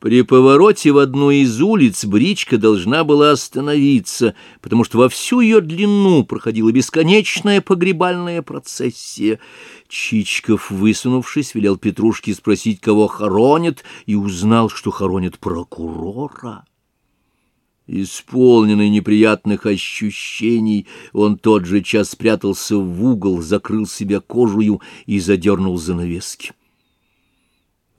При повороте в одну из улиц бричка должна была остановиться, потому что во всю ее длину проходила бесконечная погребальная процессия. Чичков, высунувшись, велел Петрушке спросить, кого хоронят, и узнал, что хоронят прокурора. Исполненный неприятных ощущений, он тот же час спрятался в угол, закрыл себя кожую и задернул занавески.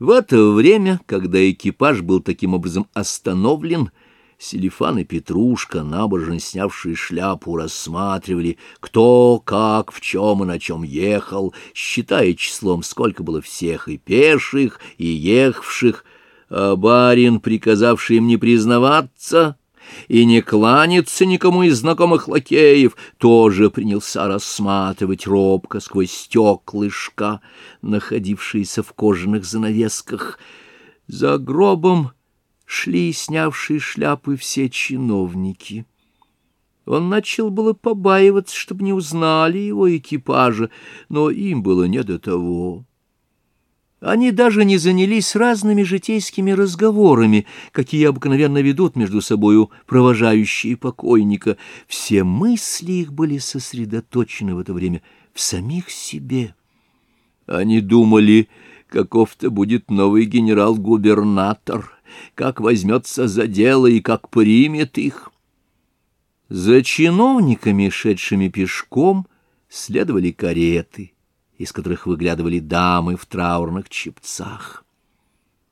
В это время, когда экипаж был таким образом остановлен, Селифан и Петрушка, набожно снявшие шляпу, рассматривали, кто, как, в чем и на чем ехал, считая числом, сколько было всех и пеших, и ехавших, а барин, приказавший им не признаваться, и не кланяться никому из знакомых лакеев, тоже принялся рассматривать робко сквозь стеклышка, находившиеся в кожаных занавесках. За гробом шли снявшие шляпы все чиновники. Он начал было побаиваться, чтобы не узнали его экипажа, но им было не до того. Они даже не занялись разными житейскими разговорами, какие обыкновенно ведут между собою провожающие покойника. Все мысли их были сосредоточены в это время в самих себе. Они думали, каков-то будет новый генерал-губернатор, как возьмется за дело и как примет их. За чиновниками, шедшими пешком, следовали кареты — из которых выглядывали дамы в траурных чепцах.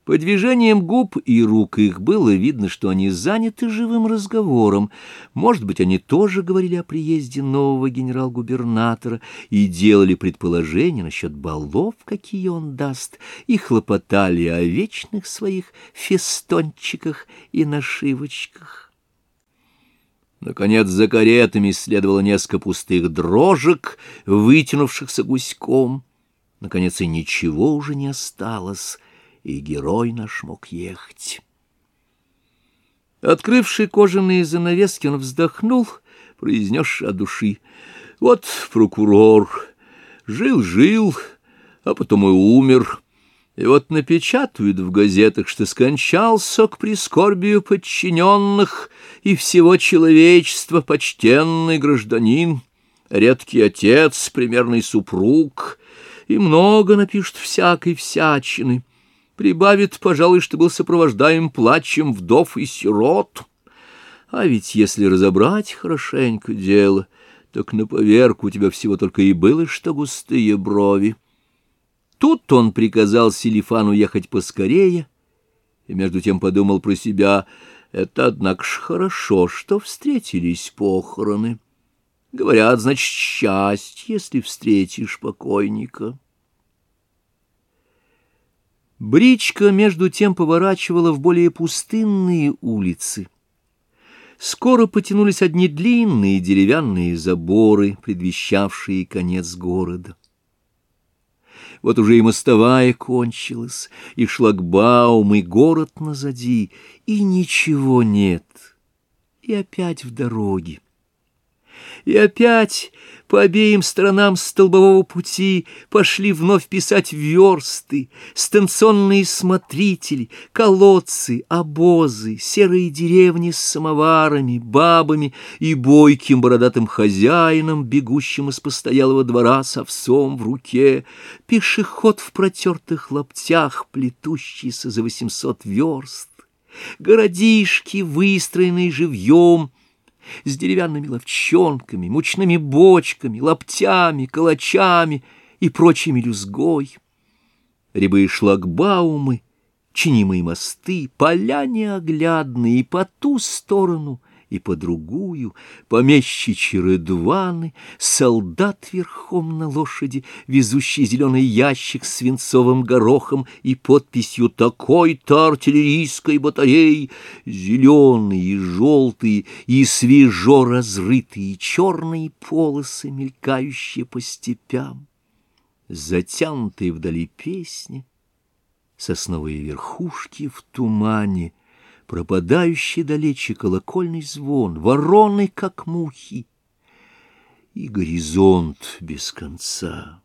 По движениям губ и рук их было видно, что они заняты живым разговором. Может быть, они тоже говорили о приезде нового генерал-губернатора и делали предположения насчет балов, какие он даст, и хлопотали о вечных своих фестончиках и нашивочках. Наконец, за каретами следовало несколько пустых дрожек, вытянувшихся гуськом. Наконец, и ничего уже не осталось, и герой наш мог ехать. Открывший кожаные занавески, он вздохнул, произнес от души. Вот прокурор жил-жил, а потом и умер. И вот напечатают в газетах, что скончался к прискорбию подчиненных и всего человечества почтенный гражданин, редкий отец, примерный супруг, и много напишут всякой всячины. Прибавит, пожалуй, что был сопровождаем плачем вдов и сирот. А ведь если разобрать хорошенько дело, так на поверку у тебя всего только и было, что густые брови. Тут он приказал Селифану ехать поскорее, и между тем подумал про себя, это, однако ж, хорошо, что встретились похороны. Говорят, значит, счастье, если встретишь покойника. Бричка, между тем, поворачивала в более пустынные улицы. Скоро потянулись одни длинные деревянные заборы, предвещавшие конец города. Вот уже и мостовая кончилась, и шлагбаум, и город назади, и ничего нет, и опять в дороге. И опять по обеим сторонам столбового пути пошли вновь писать версты, станционные смотрители, колодцы, обозы, серые деревни с самоварами, бабами и бойким бородатым хозяином, бегущим из постоялого двора с овсом в руке, пешеход в протертых лаптях, плетущийся за восемьсот верст, городишки, выстроенные живьем, с деревянными ловчонками, мучными бочками, лаптями, калачами и прочими люзгой. Рябые шлагбаумы, чинимые мосты, поля неоглядные, и по ту сторону и по другую, помещичьи рыдваны, солдат верхом на лошади, везущий зеленый ящик с свинцовым горохом и подписью «Такой-то артиллерийской батареи», зеленые, желтые и свежо разрытые черные полосы, мелькающие по степям, затянутые вдали песни, сосновые верхушки в тумане — пропадающий далече колокольный звон, вороны, как мухи, и горизонт без конца.